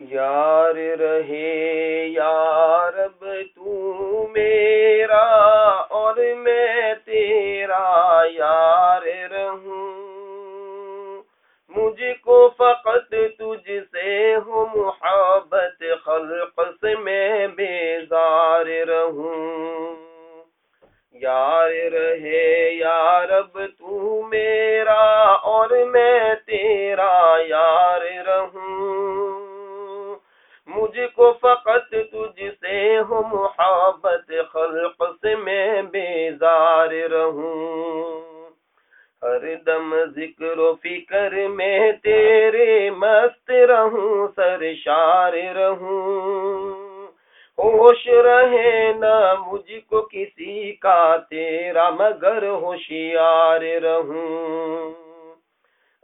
یار رہے یار تو میرا اور میں تیرا یار رہوں۔ مجھ کو فقط تجھ سے ہو محبت، خلق سے میں بیزار رہوں۔ یار رہے یار، اب تو میرا اور میں تیرا یار رہوں۔ مجھ کو فقط تجھ سے ہو محبت خلق سے میں بیزار رہوں۔ ہر دم ذکر و فکر میں تیرے مست رہوں، سرشار رہوں۔ ہوش رہے نہ مجھ کو کسی کا تیرا مگر ہوشیار رہوں۔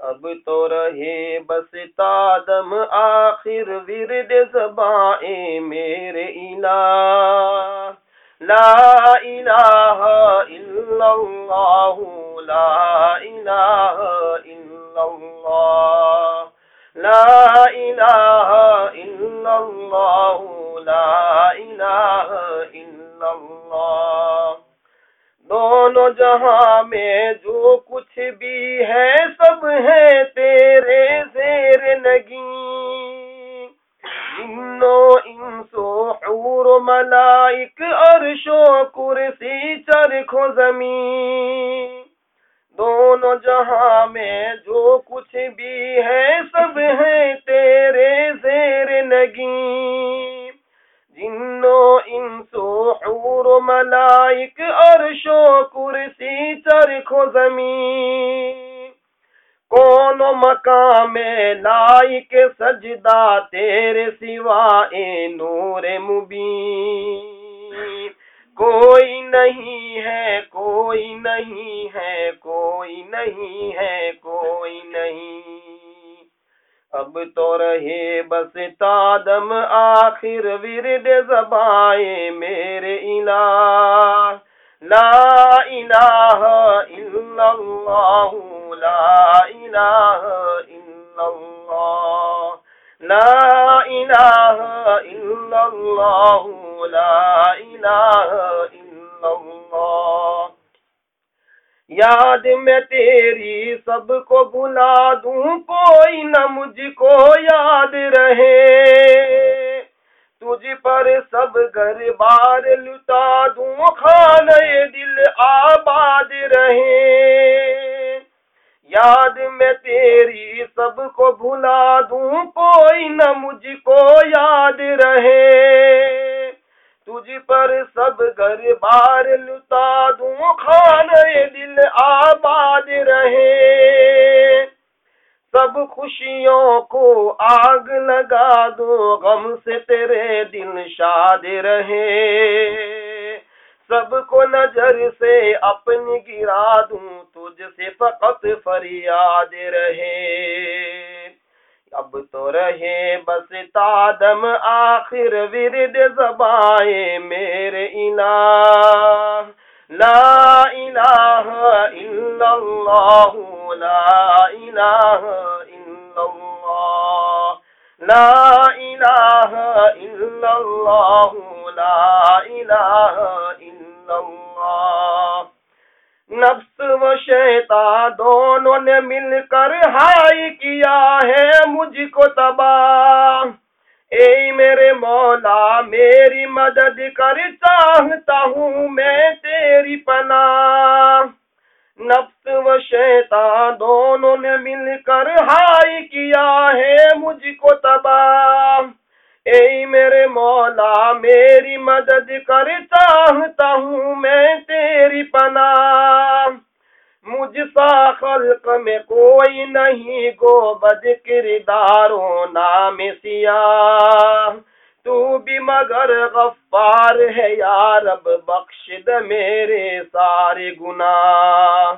اب تو رہے بس تادم آخر ورد زبائیں میرے الہ لا الہ الا اللہ لا الہ الا اللہ لا الہ جہاں میں جو کچھ بھی ہے سب ہے تیرے زیر نگی۔ جنو انسو حور و ملائک عرش و کرسی چرخ و زمین۔ دونوں جہاں میں جو کچھ بھی ہے سب ہے تیرے زیر نگی۔ انسو حور و ملائک عرش و کرسی چرخ و زمین۔ کون و مقام لائک سجدہ تیرے سوائے نور مبین۔ کوئی نہیں ہے، کوئی نہیں ہے، کوئی نہیں ہے، کوئی نہیں۔ اب تو رہے بس تادم، آخر ورد زبائیں میرے الہ۔ لا الہ الا اللہ، لا الہ الا اللہ۔ لا الہ الا اللہ، لا الہ الا اللہ۔ یاد میں تیری سب کو بلا دوں، کوئی نہ مجھ کو یاد رہے۔ تجھ پر سب گھر بار لٹا دوں خانے دل آباد رہے۔ یاد میں تیری سب کو بھلا دوں، کوئی نہ مجھ کو یاد رہے۔ تجھ پر سب گھر بار لتا دوں خانے دل آباد رہے۔ سب خوشیوں کو آگ لگا دو، غم سے تیرے دل شاد رہے۔ سب کو نظر سے اپنی گرا دوں، تجھ سے فقط فریاد رہے۔ اب تو رہے بس تادم آخر ورد زبائیں میرے الہ۔ لا مل کر ہائی کیا ہے مجھ کو تباہ۔ اے میرے مولا، میری مدد کر چاہتا ہوں میں تیری پناہ۔ نفس و شیطان دونوں نے مل کر ہائی کیا ہے مجھ کو تباہ۔ اے میرے مولا، میری مدد کر چاہتا ہوں میں تیری پناہ۔ مجھ سا خلق میں کوئی نہیں گو بد کرداروں نام سیاہ۔ تو بھی مگر غفار ہے یا رب، بخش د میرے سارے گناہ۔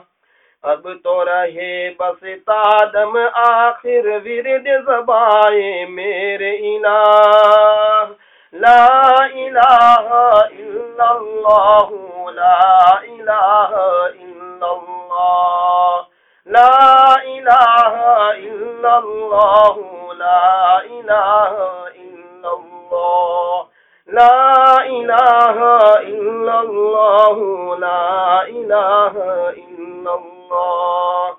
اب تو رہے بس تادم، آخر ورد زبائیں میرے الہ۔ لا الہ الا اللہ، لا الہ الا اللہ۔ لا الہ الا اللہ لا الہ لا الہ الا اللہ لا الہ الا اللہ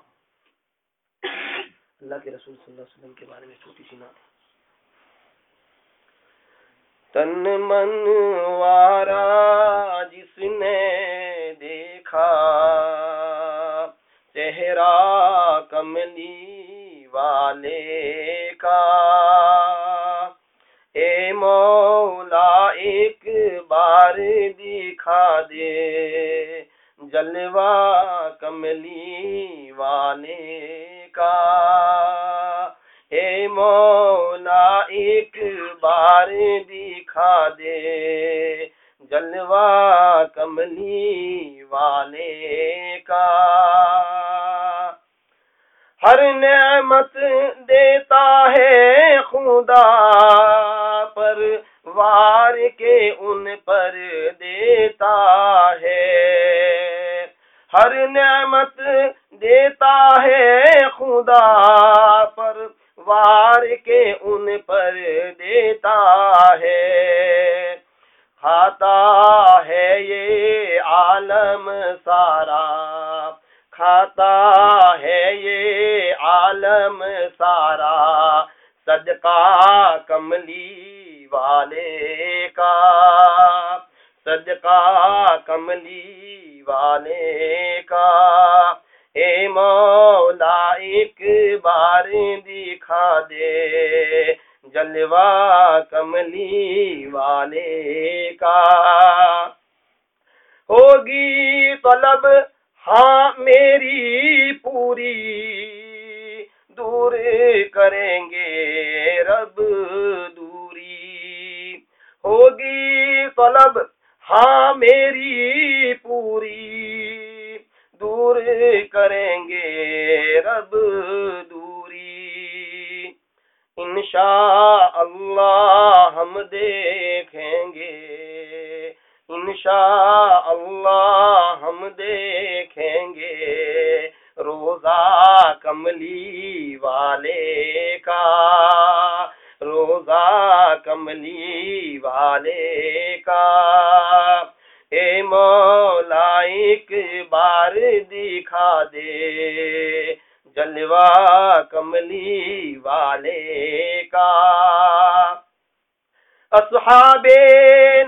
اللہ کے رسول صلی اللہ علیہ وسلم کے بارے میں چھوٹی سی نات تن من وارا جس نے دیکھا چہرہ کملی والے کا۔ اے مولا، ایک بار دکھا دے۔ جلوہ کملی والے کا۔ اے مولا، ایک بار دکھا دے۔ جلوہ کملی والے کا۔ ہر نعمت دیتا ہے خدا پر، وار کے ان پر دیتا ہے۔ ہر نعمت دیتا ہے خدا پر، وار کے ان پر دیتا ہے۔ کھاتا ہے یہ عالم سارا۔ کھاتا ہے یہ عالم سارا۔ صدقہ کملی والے کا۔ صدقہ کملی والے کا۔ اے مولا، ایک بار دکھا دے۔ جلوہ کملی والے کا۔ ہوگی طلب ہاں میری پوری۔ دور کریں گے رب دوری۔ ہوگی طلب ہاں میری پوری۔ دور کریں گے رب دوری انشاء اللہ ہم دیکھیں گے۔ انشاء اللہ ہم دیکھیں گے۔ روزہ کملی والے کا۔ روزہ کملی والے کا۔ اے مولا، ایک بار دکھا دے۔ جلوہ کملی والے کا اصحاب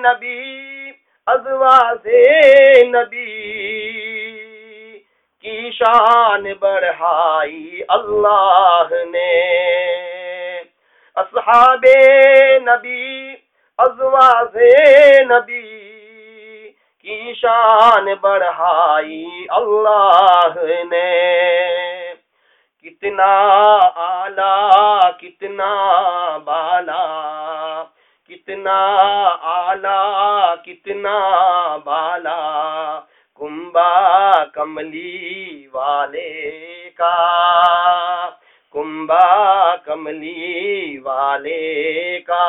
نبی ازواز نبی کی شان بڑھائی اللہ نے اصحاب نبی ازواز نبی کی شان بڑھائی اللہ نے کتنا آلہ کتنا بالا، کتنا آلہ کتنا بالا کمبا کملی والے کا کمبا کملی والے کا۔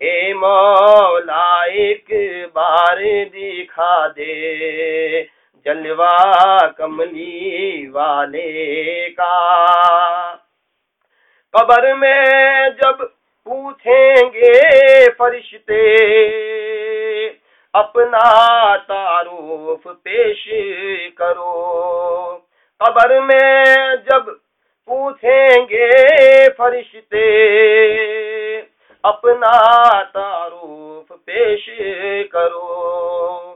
اے مولا، ایک بار دکھا دے جلوہ کملی والے کا۔ قبر میں جب پوچھیں گے فرشتے، اپنا تعارف پیش کرو۔ قبر میں جب پوچھیں گے فرشتے، اپنا تعارف پیش کرو۔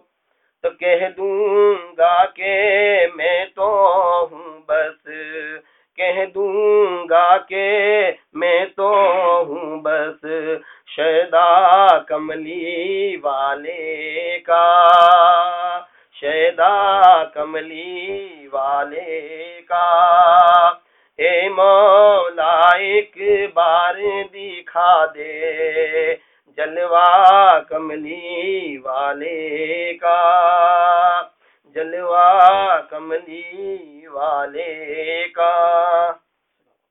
کہہ دوں گا کہ میں تو ہوں بس۔ کہہ دوں گا کہ میں تو ہوں بس۔ شیدا کملی والے کا۔ شیدا کملی والے کا۔ اے مولا، ایک بار دکھا دے۔ جلوہ کملی والے کا۔ جلوہ کملی والے کا۔